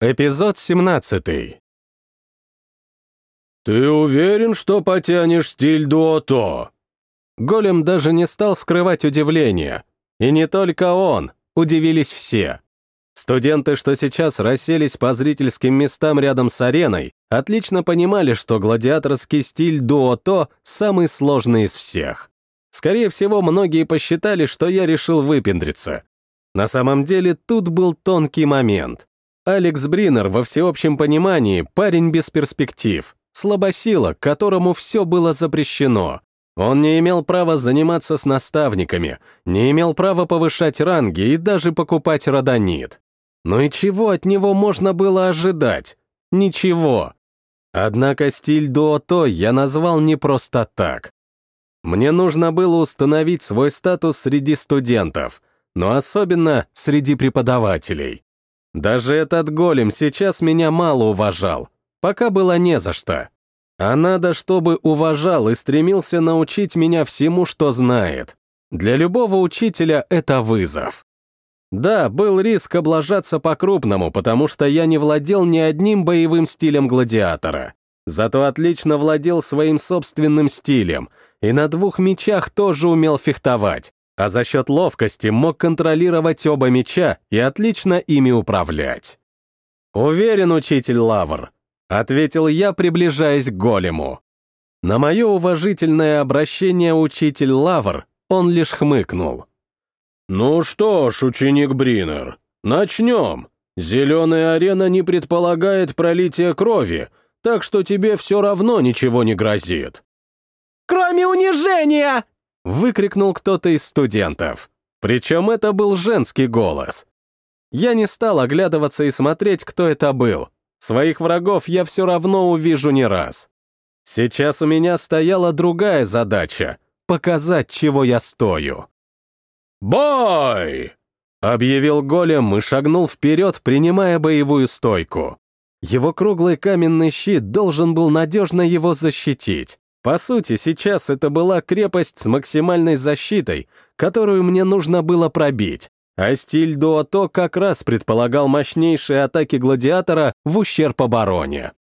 Эпизод 17. «Ты уверен, что потянешь стиль дуото?» Голем даже не стал скрывать удивление. И не только он, удивились все. Студенты, что сейчас расселись по зрительским местам рядом с ареной, отлично понимали, что гладиаторский стиль дуото самый сложный из всех. Скорее всего, многие посчитали, что я решил выпендриться. На самом деле, тут был тонкий момент. Алекс Бринер во всеобщем понимании парень без перспектив, слабосила, которому все было запрещено. Он не имел права заниматься с наставниками, не имел права повышать ранги и даже покупать родонит. Но и чего от него можно было ожидать? Ничего. Однако стиль дуото я назвал не просто так. Мне нужно было установить свой статус среди студентов, но особенно среди преподавателей. Даже этот голем сейчас меня мало уважал, пока было не за что. А надо, чтобы уважал и стремился научить меня всему, что знает. Для любого учителя это вызов. Да, был риск облажаться по-крупному, потому что я не владел ни одним боевым стилем гладиатора. Зато отлично владел своим собственным стилем, и на двух мечах тоже умел фехтовать, а за счет ловкости мог контролировать оба меча и отлично ими управлять. «Уверен, учитель Лавр», — ответил я, приближаясь к голему. На мое уважительное обращение учитель Лавр он лишь хмыкнул. «Ну что ж, ученик Бринер, начнем. Зеленая арена не предполагает пролитие крови, так что тебе все равно ничего не грозит». «Кроме унижения!» Выкрикнул кто-то из студентов. Причем это был женский голос. Я не стал оглядываться и смотреть, кто это был. Своих врагов я все равно увижу не раз. Сейчас у меня стояла другая задача — показать, чего я стою. «Бой!» — объявил голем и шагнул вперед, принимая боевую стойку. Его круглый каменный щит должен был надежно его защитить. По сути, сейчас это была крепость с максимальной защитой, которую мне нужно было пробить, а стиль дуото как раз предполагал мощнейшие атаки гладиатора в ущерб обороне.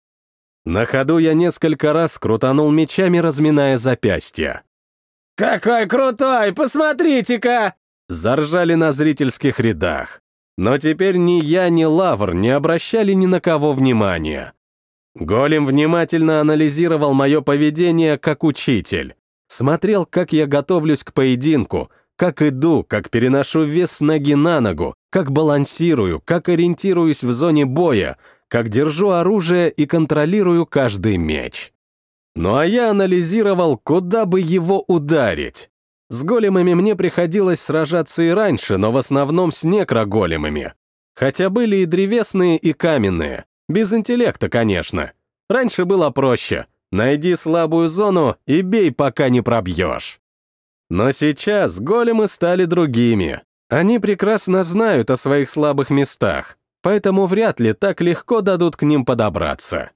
На ходу я несколько раз крутанул мечами, разминая запястья. «Какой крутой! Посмотрите-ка!» Заржали на зрительских рядах. Но теперь ни я, ни Лавр не обращали ни на кого внимания. Голем внимательно анализировал мое поведение как учитель. Смотрел, как я готовлюсь к поединку, как иду, как переношу вес с ноги на ногу, как балансирую, как ориентируюсь в зоне боя, как держу оружие и контролирую каждый меч. Ну а я анализировал, куда бы его ударить. С големами мне приходилось сражаться и раньше, но в основном с некроголемами. Хотя были и древесные, и каменные. Без интеллекта, конечно. Раньше было проще. Найди слабую зону и бей, пока не пробьешь. Но сейчас големы стали другими. Они прекрасно знают о своих слабых местах, поэтому вряд ли так легко дадут к ним подобраться.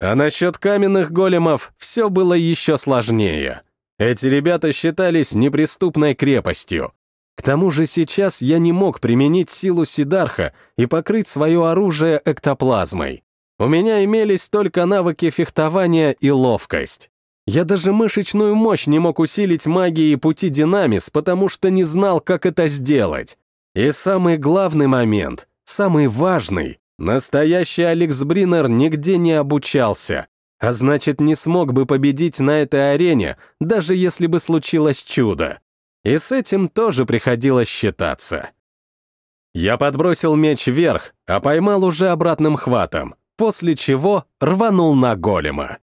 А насчет каменных големов все было еще сложнее. Эти ребята считались неприступной крепостью. К тому же сейчас я не мог применить силу Сидарха и покрыть свое оружие эктоплазмой. У меня имелись только навыки фехтования и ловкость. Я даже мышечную мощь не мог усилить магией пути динамис, потому что не знал, как это сделать. И самый главный момент, самый важный, настоящий Алекс Бринер нигде не обучался, а значит, не смог бы победить на этой арене, даже если бы случилось чудо. И с этим тоже приходилось считаться. Я подбросил меч вверх, а поймал уже обратным хватом, после чего рванул на голема.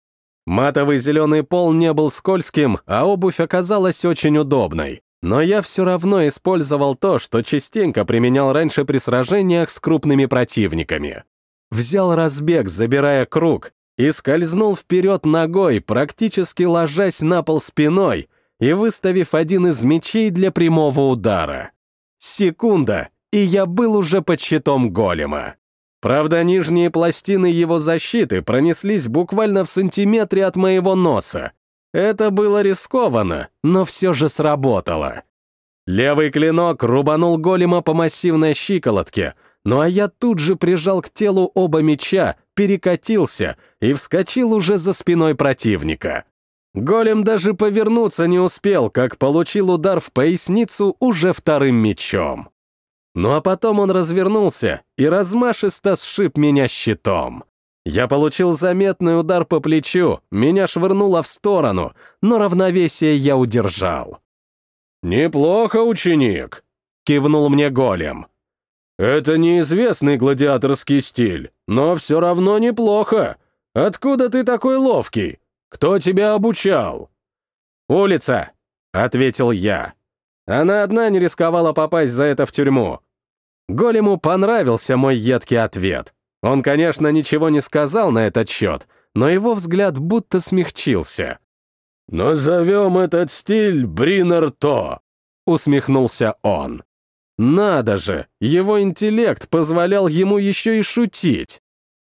Матовый зеленый пол не был скользким, а обувь оказалась очень удобной. Но я все равно использовал то, что частенько применял раньше при сражениях с крупными противниками. Взял разбег, забирая круг, и скользнул вперед ногой, практически ложась на пол спиной, и выставив один из мечей для прямого удара. Секунда, и я был уже под щитом голема. Правда, нижние пластины его защиты пронеслись буквально в сантиметре от моего носа. Это было рискованно, но все же сработало. Левый клинок рубанул голема по массивной щиколотке, Ну а я тут же прижал к телу оба меча, перекатился и вскочил уже за спиной противника. Голем даже повернуться не успел, как получил удар в поясницу уже вторым мечом. Ну а потом он развернулся и размашисто сшиб меня щитом. Я получил заметный удар по плечу, меня швырнуло в сторону, но равновесие я удержал. «Неплохо, ученик», — кивнул мне голем. «Это неизвестный гладиаторский стиль, но все равно неплохо. Откуда ты такой ловкий? Кто тебя обучал?» «Улица», — ответил я. Она одна не рисковала попасть за это в тюрьму. Голему понравился мой едкий ответ. Он, конечно, ничего не сказал на этот счет, но его взгляд будто смягчился. «Назовем этот стиль Бринер-То», — усмехнулся он. Надо же, его интеллект позволял ему еще и шутить.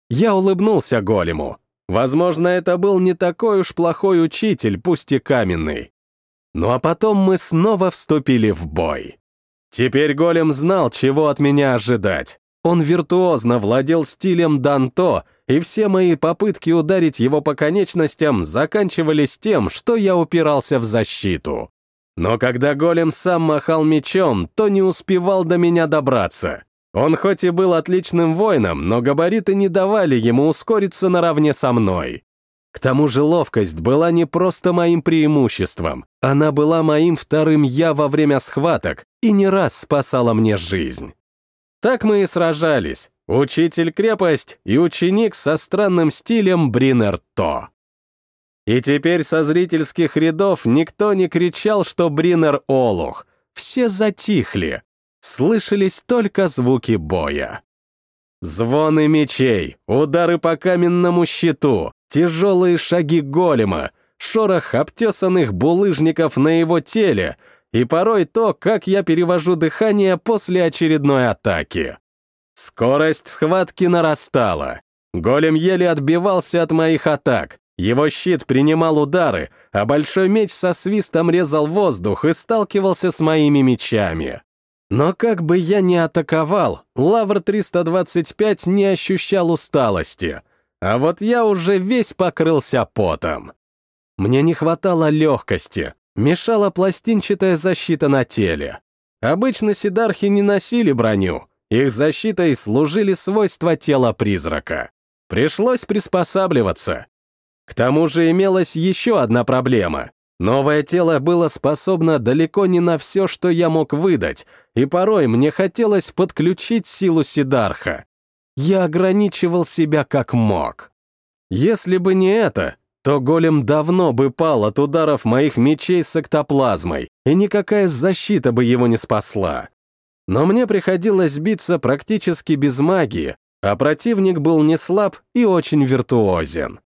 Я улыбнулся голему. Возможно, это был не такой уж плохой учитель, пусть и каменный. Ну а потом мы снова вступили в бой. Теперь голем знал, чего от меня ожидать. Он виртуозно владел стилем Данто, и все мои попытки ударить его по конечностям заканчивались тем, что я упирался в защиту. Но когда голем сам махал мечом, то не успевал до меня добраться. Он хоть и был отличным воином, но габариты не давали ему ускориться наравне со мной. К тому же ловкость была не просто моим преимуществом, она была моим вторым «я» во время схваток и не раз спасала мне жизнь. Так мы и сражались. Учитель крепость и ученик со странным стилем Бринер-То. И теперь со зрительских рядов никто не кричал, что Бринер — олух. Все затихли. Слышались только звуки боя. Звоны мечей, удары по каменному щиту, тяжелые шаги голема, шорох обтесанных булыжников на его теле и порой то, как я перевожу дыхание после очередной атаки. Скорость схватки нарастала. Голем еле отбивался от моих атак, его щит принимал удары, а большой меч со свистом резал воздух и сталкивался с моими мечами. Но как бы я ни атаковал, Лавр 325 не ощущал усталости, а вот я уже весь покрылся потом. Мне не хватало легкости, мешала пластинчатая защита на теле. Обычно седархи не носили броню, их защитой служили свойства тела призрака. Пришлось приспосабливаться, к тому же имелась еще одна проблема. Новое тело было способно далеко не на все, что я мог выдать, и порой мне хотелось подключить силу Сидарха. Я ограничивал себя как мог. Если бы не это, то голем давно бы пал от ударов моих мечей с эктоплазмой, и никакая защита бы его не спасла. Но мне приходилось биться практически без магии, а противник был не слаб и очень виртуозен.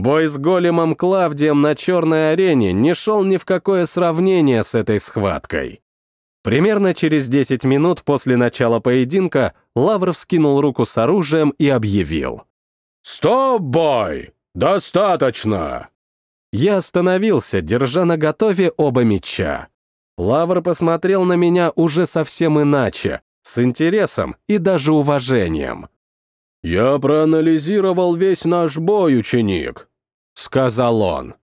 Бой с големом Клавдием на черной арене не шел ни в какое сравнение с этой схваткой. Примерно через 10 минут после начала поединка Лавров скинул руку с оружием и объявил. «Стоп, бой! Достаточно!» Я остановился, держа на готове оба меча. Лавр посмотрел на меня уже совсем иначе, с интересом и даже уважением. «Я проанализировал весь наш бой, ученик», — сказал он.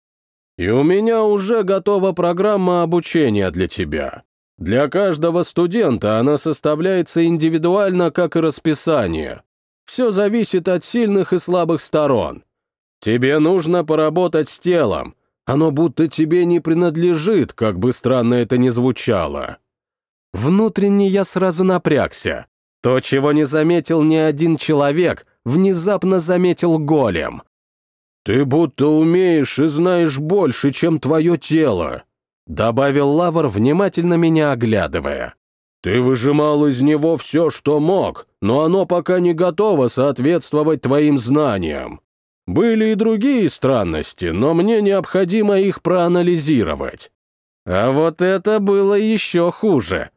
«И у меня уже готова программа обучения для тебя. Для каждого студента она составляется индивидуально, как и расписание. Все зависит от сильных и слабых сторон. Тебе нужно поработать с телом. Оно будто тебе не принадлежит, как бы странно это ни звучало». Внутренне я сразу напрягся. То, чего не заметил ни один человек, внезапно заметил голем. «Ты будто умеешь и знаешь больше, чем твое тело», добавил Лавр, внимательно меня оглядывая. «Ты выжимал из него все, что мог, но оно пока не готово соответствовать твоим знаниям. Были и другие странности, но мне необходимо их проанализировать». А вот это было еще хуже.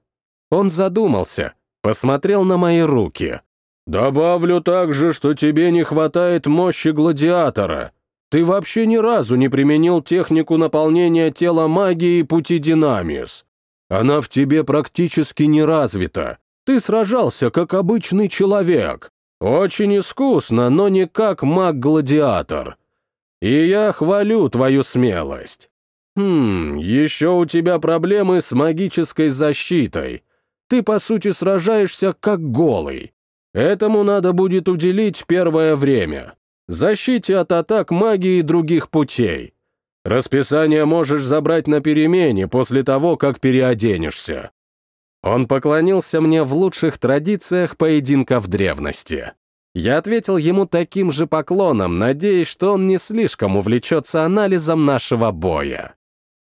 Он задумался, Посмотрел на мои руки. «Добавлю также, что тебе не хватает мощи гладиатора. Ты вообще ни разу не применил технику наполнения тела магией пути динамис. Она в тебе практически не развита. Ты сражался как обычный человек. Очень искусно, но не как маг-гладиатор. И я хвалю твою смелость. Хм, еще у тебя проблемы с магической защитой. Ты, по сути, сражаешься как голый. Этому надо будет уделить первое время. Защите от атак магии и других путей. Расписание можешь забрать на перемене после того, как переоденешься. Он поклонился мне в лучших традициях поединка в древности. Я ответил ему таким же поклоном, надеясь, что он не слишком увлечется анализом нашего боя.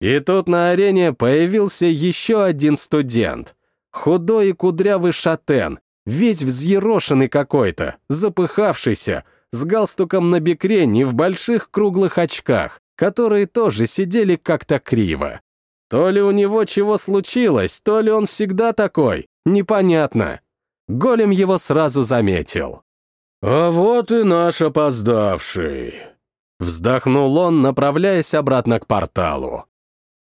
И тут на арене появился еще один студент. Худой и кудрявый шатен, весь взъерошенный какой-то, запыхавшийся, с галстуком на бекрень и в больших круглых очках, которые тоже сидели как-то криво. То ли у него чего случилось, то ли он всегда такой, непонятно. Голем его сразу заметил. «А вот и наш опоздавший», — вздохнул он, направляясь обратно к порталу.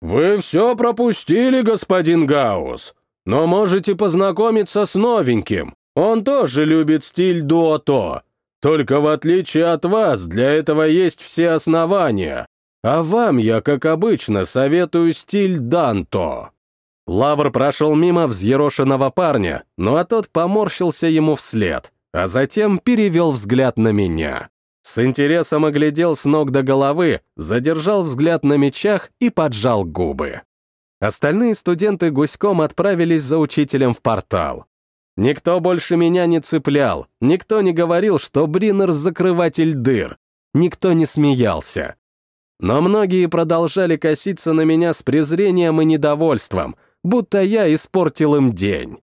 «Вы все пропустили, господин Гаус, но можете познакомиться с новеньким. Он тоже любит стиль дуото. Только в отличие от вас, для этого есть все основания. А вам я, как обычно, советую стиль Данто». Лавр прошел мимо взъерошенного парня, ну а тот поморщился ему вслед, а затем перевел взгляд на меня. С интересом оглядел с ног до головы, задержал взгляд на мечах и поджал губы. Остальные студенты гуськом отправились за учителем в портал. Никто больше меня не цеплял, никто не говорил, что Бринер — закрыватель дыр, никто не смеялся. Но многие продолжали коситься на меня с презрением и недовольством, будто я испортил им день.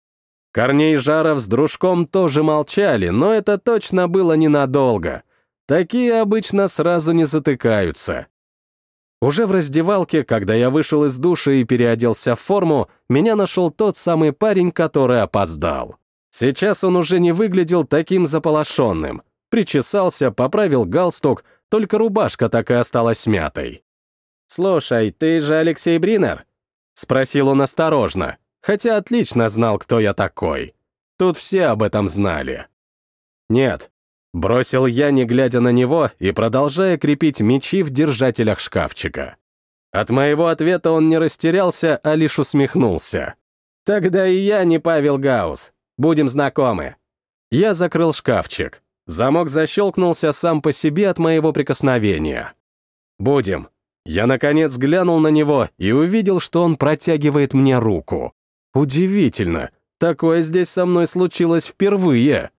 Корней Жаров с дружком тоже молчали, но это точно было ненадолго. Такие обычно сразу не затыкаются. Уже в раздевалке, когда я вышел из душа и переоделся в форму, меня нашел тот самый парень, который опоздал. Сейчас он уже не выглядел таким заполошенным. Причесался, поправил галстук, только рубашка так и осталась мятой. «Слушай, ты же Алексей Бринер?» — спросил он осторожно, хотя отлично знал, кто я такой. Тут все об этом знали. «Нет», — бросил я, не глядя на него и продолжая крепить мечи в держателях шкафчика. От моего ответа он не растерялся, а лишь усмехнулся. «Тогда и я не Павел Гаус. Будем знакомы». Я закрыл шкафчик. Замок защелкнулся сам по себе от моего прикосновения. «Будем». Я, наконец, глянул на него и увидел, что он протягивает мне руку. Удивительно, такое здесь со мной случилось впервые.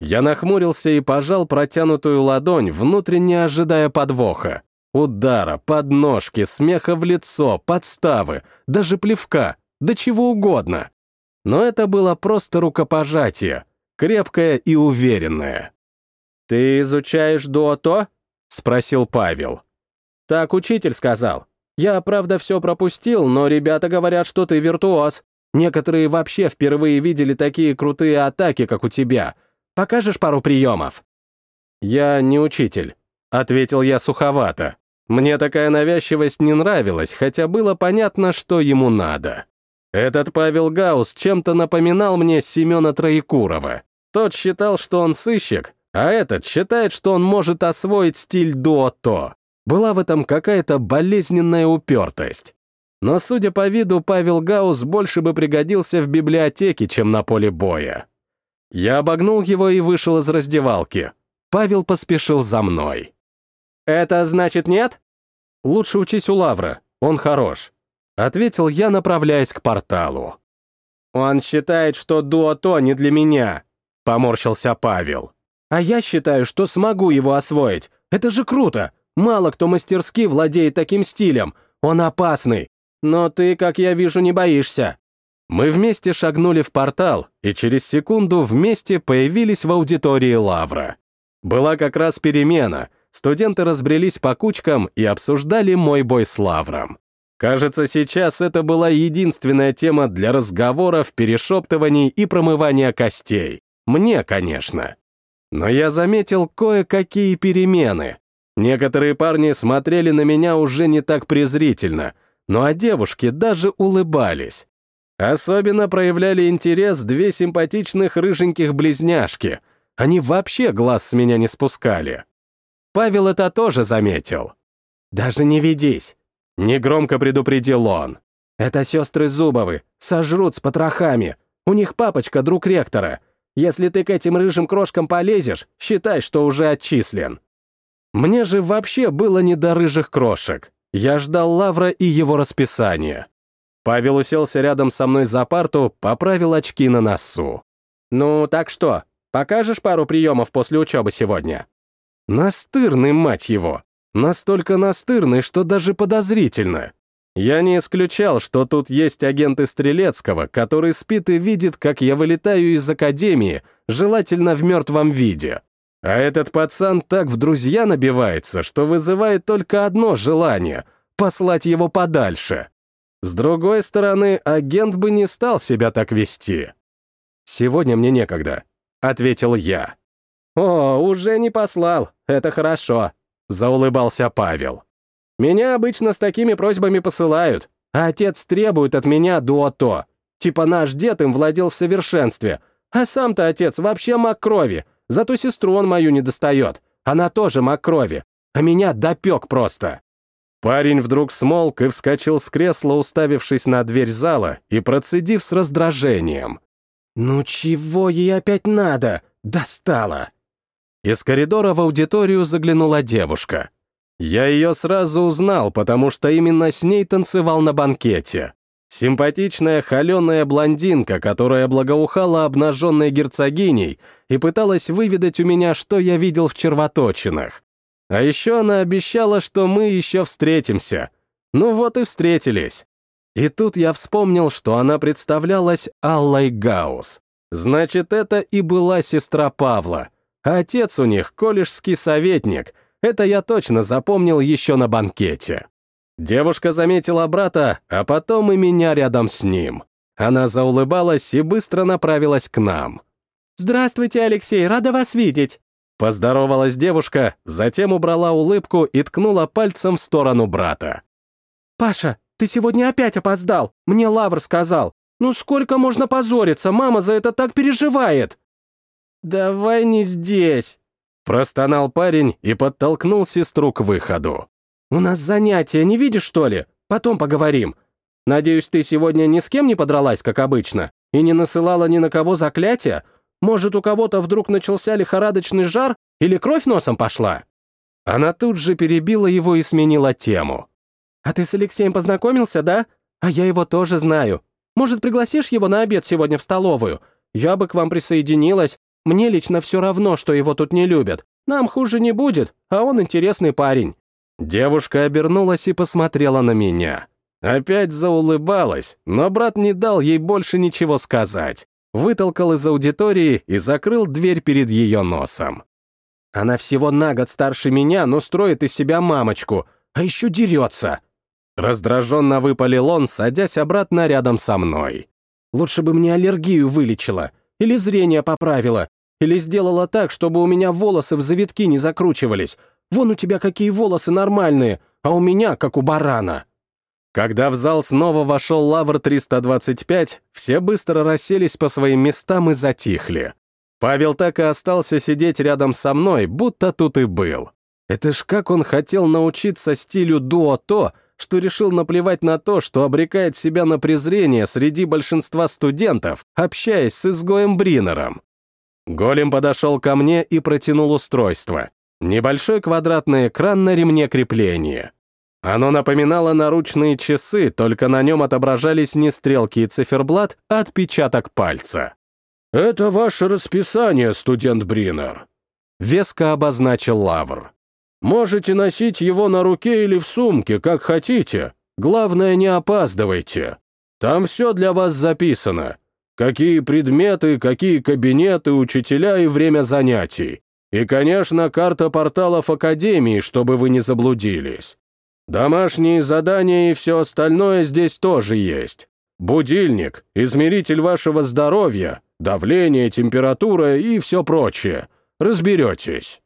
Я нахмурился и пожал протянутую ладонь, внутренне ожидая подвоха. Удара, подножки, смеха в лицо, подставы, даже плевка, да чего угодно. Но это было просто рукопожатие — крепкая и уверенная. «Ты изучаешь дуото?» — спросил Павел. «Так учитель сказал. Я, правда, все пропустил, но ребята говорят, что ты виртуоз. Некоторые вообще впервые видели такие крутые атаки, как у тебя. Покажешь пару приемов?» «Я не учитель», — ответил я суховато. Мне такая навязчивость не нравилась, хотя было понятно, что ему надо. Этот Павел Гаус чем-то напоминал мне Семена Троекурова. Тот считал, что он сыщик, а этот считает, что он может освоить стиль дуото. Была в этом какая-то болезненная упертость. Но, судя по виду, Павел Гаус больше бы пригодился в библиотеке, чем на поле боя. Я обогнул его и вышел из раздевалки. Павел поспешил за мной. «Это значит нет?» «Лучше учись у Лавра, он хорош», — ответил я, направляясь к порталу. «Он считает, что дуото не для меня», Поморщился Павел. «А я считаю, что смогу его освоить. Это же круто. Мало кто мастерски владеет таким стилем. Он опасный. Но ты, как я вижу, не боишься». Мы вместе шагнули в портал, и через секунду вместе появились в аудитории Лавра. Была как раз перемена. Студенты разбрелись по кучкам и обсуждали мой бой с Лавром. Кажется, сейчас это была единственная тема для разговоров, перешептываний и промывания костей. Мне, конечно. Но я заметил кое-какие перемены. Некоторые парни смотрели на меня уже не так презрительно, ну а девушки даже улыбались. Особенно проявляли интерес две симпатичных рыженьких близняшки. Они вообще глаз с меня не спускали. Павел это тоже заметил. «Даже не ведись», — негромко предупредил он. «Это сестры Зубовы, сожрут с потрохами. У них папочка друг ректора. Если ты к этим рыжим крошкам полезешь, считай, что уже отчислен». Мне же вообще было не до рыжих крошек. Я ждал Лавра и его расписание. Павел уселся рядом со мной за парту, поправил очки на носу. «Ну, так что, покажешь пару приемов после учебы сегодня?» Настырный, мать его. Настолько настырный, что даже подозрительно. Я не исключал, что тут есть агенты Стрелецкого, который спит и видит, как я вылетаю из академии, желательно в мертвом виде. А этот пацан так в друзья набивается, что вызывает только одно желание — послать его подальше. С другой стороны, агент бы не стал себя так вести. «Сегодня мне некогда», — ответил я. «О, уже не послал, это хорошо», — заулыбался Павел. Меня обычно с такими просьбами посылают, а отец требует от меня дуото. Типа наш дед им владел в совершенстве, а сам-то отец вообще маг крови, зато сестру он мою не достает. Она тоже маг крови, а меня допек просто. Парень вдруг смолк и вскочил с кресла, уставившись на дверь зала и процедив с раздражением. «Ну чего ей опять надо? Достала!» Из коридора в аудиторию заглянула девушка. Я ее сразу узнал, потому что именно с ней танцевал на банкете. Симпатичная холеная блондинка, которая благоухала обнаженной герцогиней и пыталась выведать у меня, что я видел в червоточинах. А еще она обещала, что мы еще встретимся. Ну вот и встретились. И тут я вспомнил, что она представлялась Аллой Гаус. Значит, это и была сестра Павла. А отец у них колледжский советник — это я точно запомнил еще на банкете. Девушка заметила брата, а потом и меня рядом с ним. Она заулыбалась и быстро направилась к нам. «Здравствуйте, Алексей, рада вас видеть!» Поздоровалась девушка, затем убрала улыбку и ткнула пальцем в сторону брата. «Паша, ты сегодня опять опоздал, мне Лавр сказал. Ну сколько можно позориться, мама за это так переживает!» «Давай не здесь!» Простонал парень и подтолкнул сестру к выходу. «У нас занятия, не видишь, что ли? Потом поговорим. Надеюсь, ты сегодня ни с кем не подралась, как обычно, и не насылала ни на кого заклятия? Может, у кого-то вдруг начался лихорадочный жар или кровь носом пошла?» Она тут же перебила его и сменила тему. «А ты с Алексеем познакомился, да? А я его тоже знаю. Может, пригласишь его на обед сегодня в столовую? Я бы к вам присоединилась, мне лично все равно, что его тут не любят. Нам хуже не будет, а он интересный парень». Девушка обернулась и посмотрела на меня. Опять заулыбалась, но брат не дал ей больше ничего сказать. Вытолкал из аудитории и закрыл дверь перед ее носом. Она всего на год старше меня, но строит из себя мамочку, а еще дерется. Раздраженно выпалил он, садясь обратно рядом со мной. Лучше бы мне аллергию вылечила или зрение поправила, или сделала так, чтобы у меня волосы в завитки не закручивались. Вон у тебя какие волосы нормальные, а у меня как у барана». Когда в зал снова вошел Лавр 325, все быстро расселись по своим местам и затихли. Павел так и остался сидеть рядом со мной, будто тут и был. Это ж как он хотел научиться стилю дуо то, что решил наплевать на то, что обрекает себя на презрение среди большинства студентов, общаясь с изгоем Бринером. Голем подошел ко мне и протянул устройство. Небольшой квадратный экран на ремне крепления. Оно напоминало наручные часы, только на нем отображались не стрелки и циферблат, а отпечаток пальца. «Это ваше расписание, студент Бринер», — веско обозначил Лавр. «Можете носить его на руке или в сумке, как хотите. Главное, не опаздывайте. Там все для вас записано. Какие предметы, какие кабинеты, учителя и время занятий. И, конечно, карта порталов Академии, чтобы вы не заблудились. Домашние задания и все остальное здесь тоже есть. Будильник, измеритель вашего здоровья, давление, температура и все прочее. Разберетесь.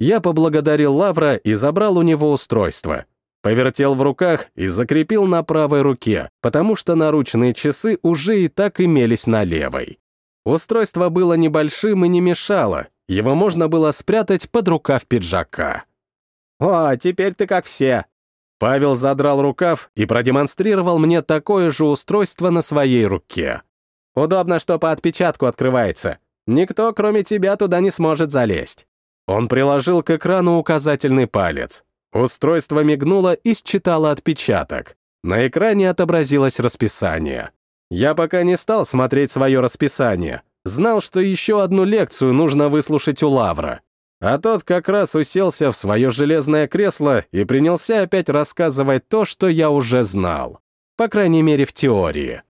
Я поблагодарил Лавра и забрал у него устройство. Повертел в руках и закрепил на правой руке, потому что наручные часы уже и так имелись на левой. Устройство было небольшим и не мешало, его можно было спрятать под рукав пиджака. «О, теперь ты как все!» Павел задрал рукав и продемонстрировал мне такое же устройство на своей руке. «Удобно, что по отпечатку открывается. Никто, кроме тебя, туда не сможет залезть». Он приложил к экрану указательный палец. Устройство мигнуло и считало отпечаток. На экране отобразилось расписание. Я пока не стал смотреть свое расписание. Знал, что еще одну лекцию нужно выслушать у Лавра. А тот как раз уселся в свое железное кресло и принялся опять рассказывать то, что я уже знал. По крайней мере, в теории.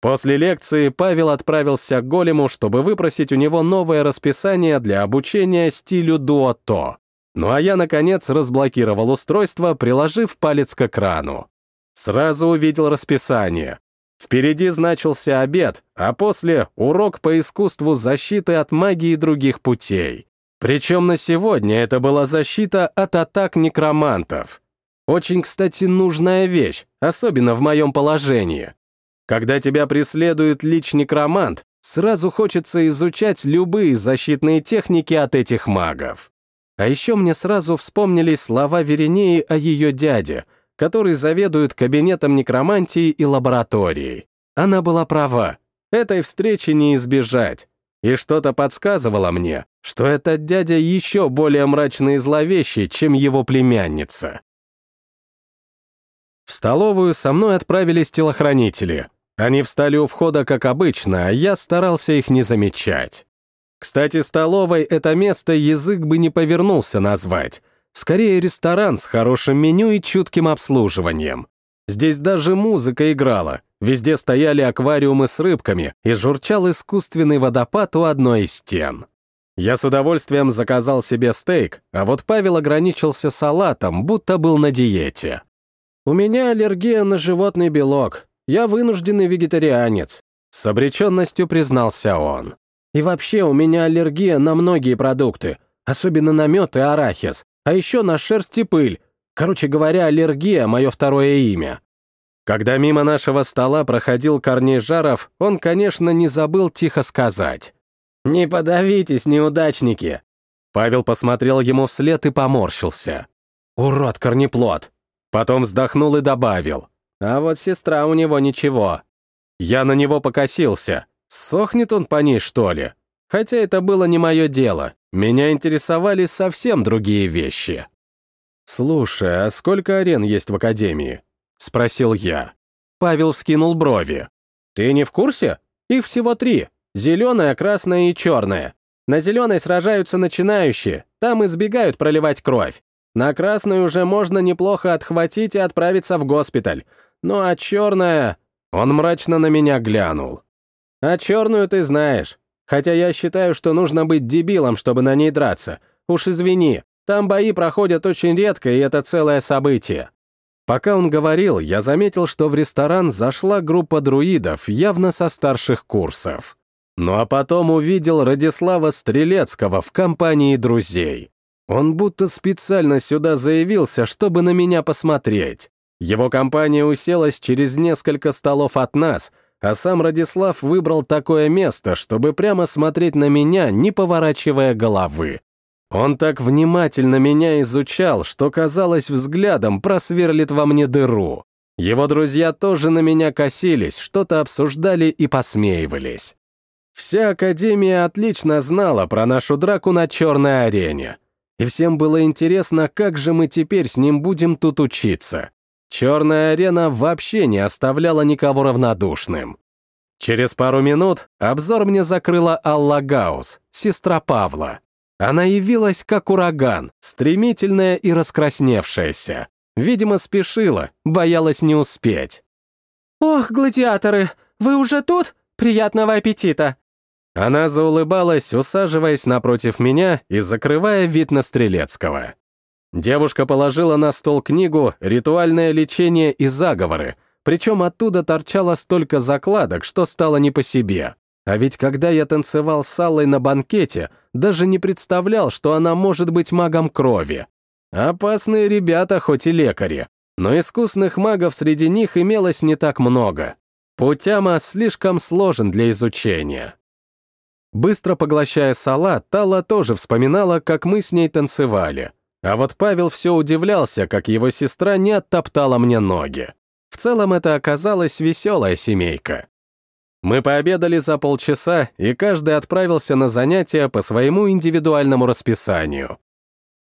После лекции Павел отправился к Голему, чтобы выпросить у него новое расписание для обучения стилю дуото. Ну а я, наконец, разблокировал устройство, приложив палец к экрану. Сразу увидел расписание. Впереди значился обед, а после — урок по искусству защиты от магии других путей. Причем на сегодня это была защита от атак некромантов. Очень, кстати, нужная вещь, особенно в моем положении. Когда тебя преследует лич-некромант, сразу хочется изучать любые защитные техники от этих магов. А еще мне сразу вспомнились слова Веренеи о ее дяде, который заведует кабинетом некромантии и лабораторией. Она была права. Этой встречи не избежать. И что-то подсказывало мне, что этот дядя еще более мрачный и зловещий, чем его племянница. В столовую со мной отправились телохранители. Они встали у входа, как обычно, а я старался их не замечать. Кстати, столовой это место язык бы не повернулся назвать. Скорее, ресторан с хорошим меню и чутким обслуживанием. Здесь даже музыка играла, везде стояли аквариумы с рыбками и журчал искусственный водопад у одной из стен. Я с удовольствием заказал себе стейк, а вот Павел ограничился салатом, будто был на диете. «У меня аллергия на животный белок. Я вынужденный вегетарианец», — с обреченностью признался он. И вообще у меня аллергия на многие продукты, особенно на мед и арахис, а еще на шерсть и пыль. Короче говоря, аллергия — мое второе имя. Когда мимо нашего стола проходил Корней Жаров, он, конечно, не забыл тихо сказать. «Не подавитесь, неудачники!» Павел посмотрел ему вслед и поморщился. «Урод, корнеплод!» Потом вздохнул и добавил. «А вот сестра у него ничего». Я на него покосился. Сохнет он по ней, что ли? Хотя это было не мое дело. Меня интересовали совсем другие вещи. «Слушай, а сколько арен есть в Академии?» — спросил я. Павел вскинул брови. «Ты не в курсе? Их всего три. Зеленая, красная и черная. На зеленой сражаются начинающие, там избегают проливать кровь. На красную уже можно неплохо отхватить и отправиться в госпиталь. Ну а черная...» Он мрачно на меня глянул. А черную ты знаешь. Хотя я считаю, что нужно быть дебилом, чтобы на ней драться. Уж извини, там бои проходят очень редко, и это целое событие. Пока он говорил, я заметил, что в ресторан зашла группа друидов, явно со старших курсов. Ну а потом увидел Радислава Стрелецкого в компании друзей. Он будто специально сюда заявился, чтобы на меня посмотреть. Его компания уселась через несколько столов от нас, а сам Радислав выбрал такое место, чтобы прямо смотреть на меня, не поворачивая головы. Он так внимательно меня изучал, что, казалось, взглядом просверлит во мне дыру. Его друзья тоже на меня косились, что-то обсуждали и посмеивались. Вся Академия отлично знала про нашу драку на черной арене. И всем было интересно, как же мы теперь с ним будем тут учиться. Черная арена вообще не оставляла никого равнодушным. Через пару минут обзор мне закрыла Алла Гаус, сестра Павла. Она явилась как ураган, стремительная и раскрасневшаяся. Видимо, спешила, боялась не успеть. «Ох, гладиаторы, вы уже тут? Приятного аппетита!» Она заулыбалась, усаживаясь напротив меня и закрывая вид на Стрелецкого. Девушка положила на стол книгу «Ритуальное лечение и заговоры», причем оттуда торчало столько закладок, что стало не по себе. А ведь когда я танцевал с Аллой на банкете, даже не представлял, что она может быть магом крови. Опасные ребята, хоть и лекари, но искусных магов среди них имелось не так много. Путяма слишком сложен для изучения. Быстро поглощая салат, Тала тоже вспоминала, как мы с ней танцевали. А вот Павел все удивлялся, как его сестра не оттоптала мне ноги. В целом это оказалась веселая семейка. Мы пообедали за полчаса, и каждый отправился на занятия по своему индивидуальному расписанию.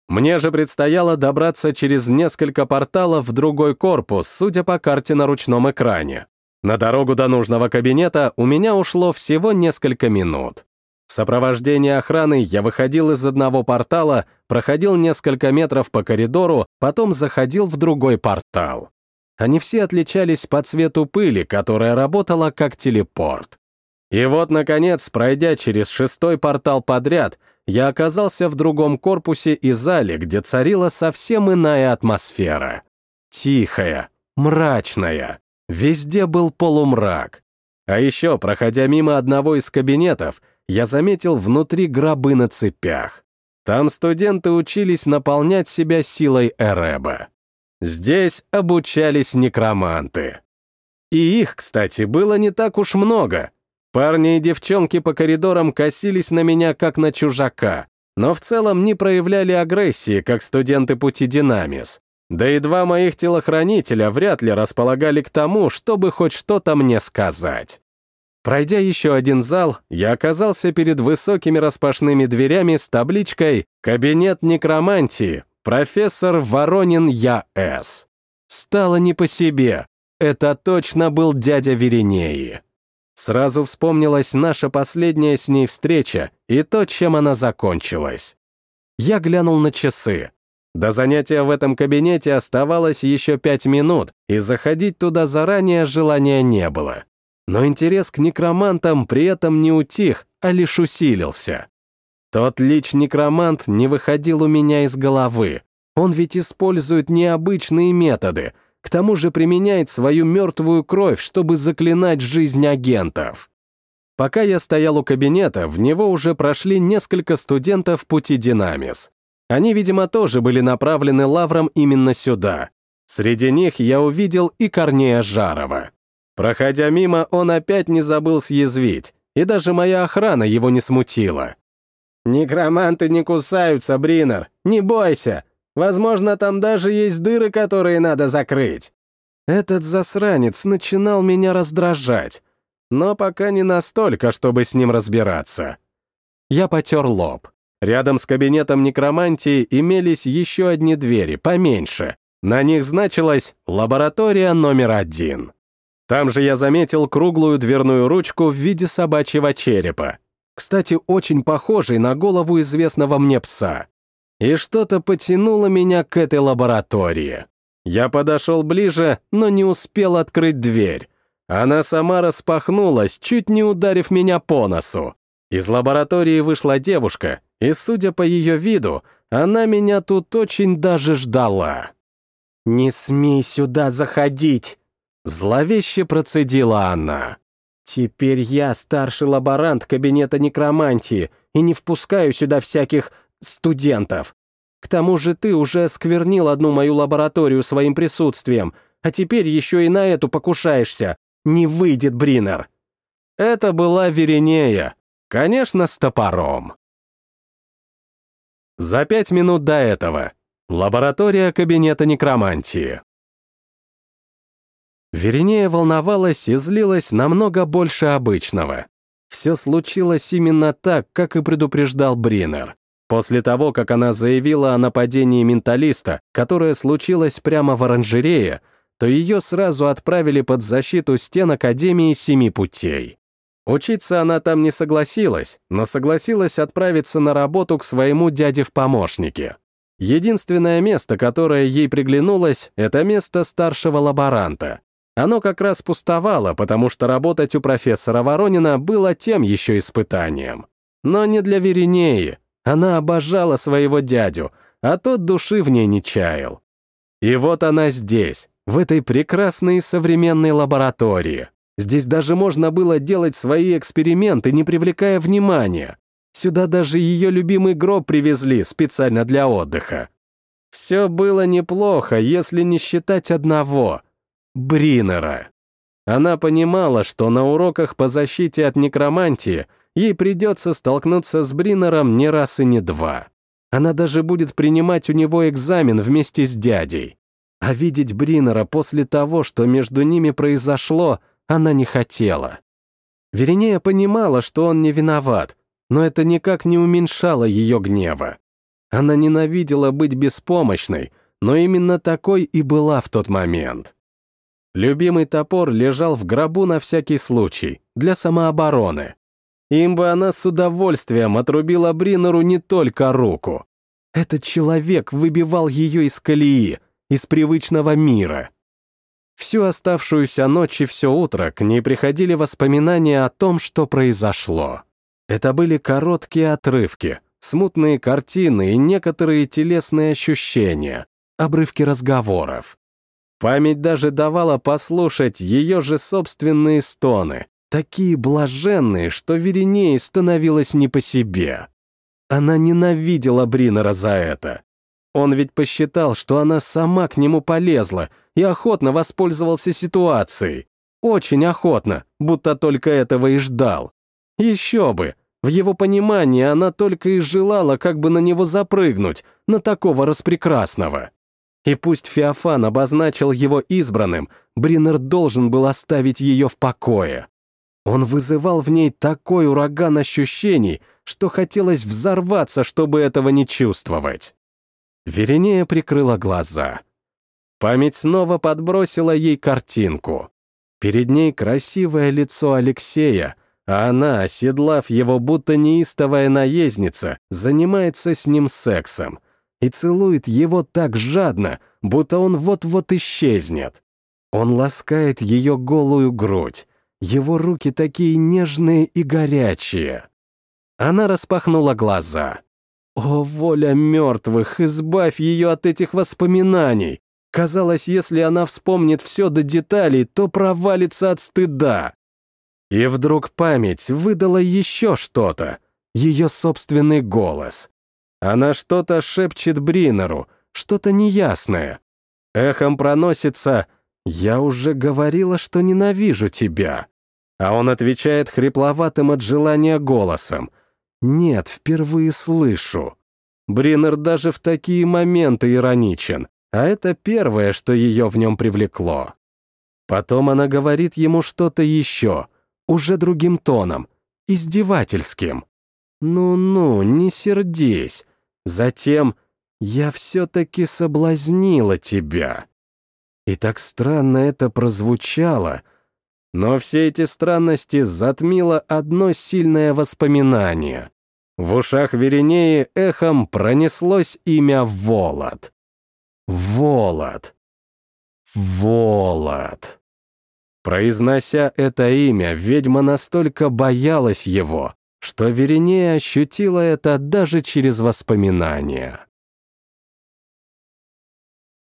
Мне же предстояло добраться через несколько порталов в другой корпус, судя по карте на ручном экране. На дорогу до нужного кабинета у меня ушло всего несколько минут. В сопровождении охраны я выходил из одного портала, проходил несколько метров по коридору, потом заходил в другой портал. Они все отличались по цвету пыли, которая работала как телепорт. И вот, наконец, пройдя через шестой портал подряд, я оказался в другом корпусе и зале, где царила совсем иная атмосфера. Тихая, мрачная. Везде был полумрак. А еще, проходя мимо одного из кабинетов, я заметил внутри гробы на цепях. Там студенты учились наполнять себя силой Эреба. Здесь обучались некроманты. И их, кстати, было не так уж много. Парни и девчонки по коридорам косились на меня как на чужака, но в целом не проявляли агрессии, как студенты пути Динамис. Да и два моих телохранителя вряд ли располагали к тому, чтобы хоть что-то мне сказать. Пройдя еще один зал, я оказался перед высокими распашными дверями с табличкой «Кабинет некромантии. Профессор Воронин Я.С.». Стало не по себе. Это точно был дядя Веринеи. Сразу вспомнилась наша последняя с ней встреча и то, чем она закончилась. Я глянул на часы. До занятия в этом кабинете оставалось еще пять минут, и заходить туда заранее желания не было. Но интерес к некромантам при этом не утих, а лишь усилился. Тот лич-некромант не выходил у меня из головы. Он ведь использует необычные методы, к тому же применяет свою мертвую кровь, чтобы заклинать жизнь агентов. Пока я стоял у кабинета, в него уже прошли несколько студентов пути Динамис. Они, видимо, тоже были направлены лавром именно сюда. Среди них я увидел и Корнея Жарова. Проходя мимо, он опять не забыл съязвить, и даже моя охрана его не смутила. «Некроманты не кусаются, Бринер, не бойся. Возможно, там даже есть дыры, которые надо закрыть». Этот засранец начинал меня раздражать, но пока не настолько, чтобы с ним разбираться. Я потер лоб. Рядом с кабинетом некромантии имелись еще одни двери, поменьше. На них значилось «Лаборатория номер один». Там же я заметил круглую дверную ручку в виде собачьего черепа. Кстати, очень похожий на голову известного мне пса. И что-то потянуло меня к этой лаборатории. Я подошел ближе, но не успел открыть дверь. Она сама распахнулась, чуть не ударив меня по носу. Из лаборатории вышла девушка, и, судя по ее виду, она меня тут очень даже ждала. «Не смей сюда заходить!» Зловеще процедила она. «Теперь я старший лаборант кабинета некромантии и не впускаю сюда всяких студентов. К тому же ты уже сквернил одну мою лабораторию своим присутствием, а теперь еще и на эту покушаешься. Не выйдет, Бринер!» Это была Веринея, конечно, с топором. За пять минут до этого. Лаборатория кабинета некромантии. Веринея волновалась и злилась намного больше обычного. Все случилось именно так, как и предупреждал Бринер. После того, как она заявила о нападении менталиста, которое случилось прямо в оранжерее, то ее сразу отправили под защиту стен Академии Семи Путей. Учиться она там не согласилась, но согласилась отправиться на работу к своему дяде в помощнике. Единственное место, которое ей приглянулось, это место старшего лаборанта. Оно как раз пустовало, потому что работать у профессора Воронина было тем еще испытанием. Но не для Веринеи. Она обожала своего дядю, а тот души в ней не чаял. И вот она здесь, в этой прекрасной современной лаборатории. Здесь даже можно было делать свои эксперименты, не привлекая внимания. Сюда даже ее любимый гроб привезли специально для отдыха. Все было неплохо, если не считать одного — Бринера. Она понимала, что на уроках по защите от некромантии ей придется столкнуться с Бринером не раз и не два. Она даже будет принимать у него экзамен вместе с дядей. А видеть Бринера после того, что между ними произошло, она не хотела. Веринея понимала, что он не виноват, но это никак не уменьшало ее гнева. Она ненавидела быть беспомощной, но именно такой и была в тот момент. Любимый топор лежал в гробу на всякий случай, для самообороны. Им бы она с удовольствием отрубила Бринеру не только руку. Этот человек выбивал ее из колеи, из привычного мира. Всю оставшуюся ночь и все утро к ней приходили воспоминания о том, что произошло. Это были короткие отрывки, смутные картины и некоторые телесные ощущения, обрывки разговоров. Память даже давала послушать ее же собственные стоны, такие блаженные, что Веринеи становилось не по себе. Она ненавидела Бринера за это. Он ведь посчитал, что она сама к нему полезла и охотно воспользовался ситуацией. Очень охотно, будто только этого и ждал. Еще бы, в его понимании она только и желала как бы на него запрыгнуть, на такого распрекрасного. И пусть Феофан обозначил его избранным, Бринер должен был оставить ее в покое. Он вызывал в ней такой ураган ощущений, что хотелось взорваться, чтобы этого не чувствовать. Веринея прикрыла глаза. Память снова подбросила ей картинку. Перед ней красивое лицо Алексея, а она, оседлав его будто неистовая наездница, занимается с ним сексом и целует его так жадно, будто он вот-вот исчезнет. Он ласкает ее голую грудь, его руки такие нежные и горячие. Она распахнула глаза. О, воля мертвых, избавь ее от этих воспоминаний! Казалось, если она вспомнит все до деталей, то провалится от стыда. И вдруг память выдала еще что-то, ее собственный голос. Она что-то шепчет Бринеру, что-то неясное. Эхом проносится «Я уже говорила, что ненавижу тебя». А он отвечает хрипловатым от желания голосом «Нет, впервые слышу». Бринер даже в такие моменты ироничен, а это первое, что ее в нем привлекло. Потом она говорит ему что-то еще — уже другим тоном, издевательским. «Ну-ну, не сердись. Затем я все-таки соблазнила тебя». И так странно это прозвучало, но все эти странности затмило одно сильное воспоминание. В ушах Веринеи эхом пронеслось имя Волод. Волод. Волод. Произнося это имя, ведьма настолько боялась его, что Веринея ощутила это даже через воспоминания.